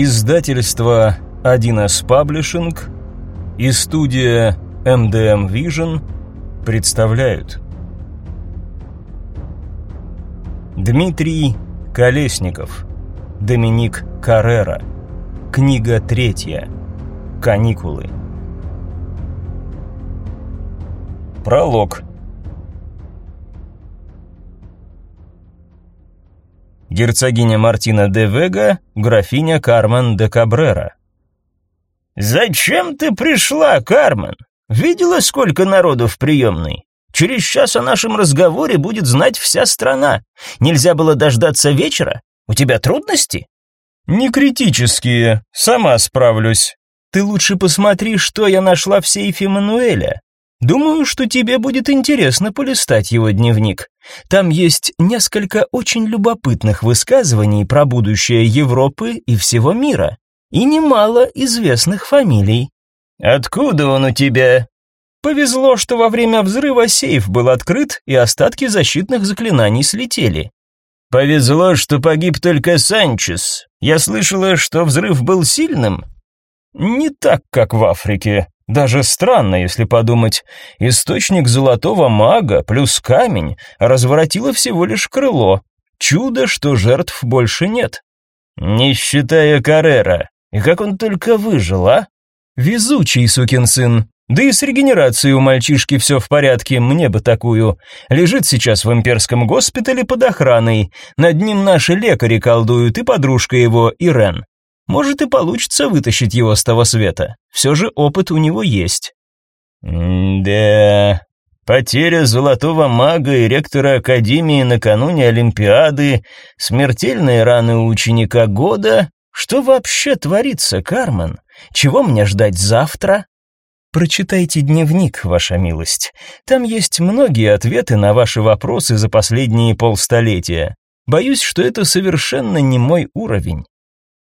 Издательство 1С Паблишинг и студия MDM Vision представляют. Дмитрий Колесников Доминик Каррера. Книга третья. Каникулы. Пролог герцогиня Мартина де Вега, графиня Кармен де Кабрера. «Зачем ты пришла, Кармен? Видела, сколько народу в приемной? Через час о нашем разговоре будет знать вся страна. Нельзя было дождаться вечера? У тебя трудности?» «Не критические, сама справлюсь. Ты лучше посмотри, что я нашла в сейфе Мануэля. Думаю, что тебе будет интересно полистать его дневник. Там есть несколько очень любопытных высказываний про будущее Европы и всего мира, и немало известных фамилий. Откуда он у тебя? Повезло, что во время взрыва сейф был открыт, и остатки защитных заклинаний слетели. Повезло, что погиб только Санчес. Я слышала, что взрыв был сильным. Не так, как в Африке. Даже странно, если подумать. Источник золотого мага плюс камень разворотило всего лишь крыло. Чудо, что жертв больше нет. Не считая Каррера. И как он только выжил, а? Везучий сукин сын. Да и с регенерацией у мальчишки все в порядке, мне бы такую. Лежит сейчас в имперском госпитале под охраной. Над ним наши лекари колдуют и подружка его, Ирен. Может и получится вытащить его с того света. Все же опыт у него есть. да, потеря золотого мага и ректора Академии накануне Олимпиады, смертельные раны у ученика года. Что вообще творится, Кармен? Чего мне ждать завтра? Прочитайте дневник, ваша милость. Там есть многие ответы на ваши вопросы за последние полстолетия. Боюсь, что это совершенно не мой уровень.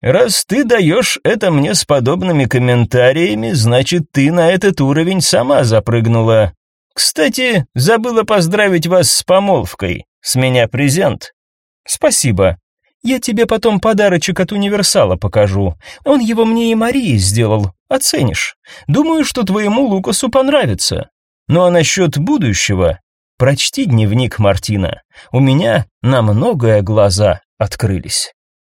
Раз ты даешь это мне с подобными комментариями, значит, ты на этот уровень сама запрыгнула. Кстати, забыла поздравить вас с помолвкой. С меня презент. Спасибо. Я тебе потом подарочек от универсала покажу. Он его мне и Марии сделал. Оценишь. Думаю, что твоему Лукасу понравится. Ну а насчет будущего? Прочти дневник Мартина. У меня на многое глаза открылись.